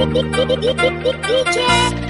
DJ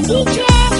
teacher.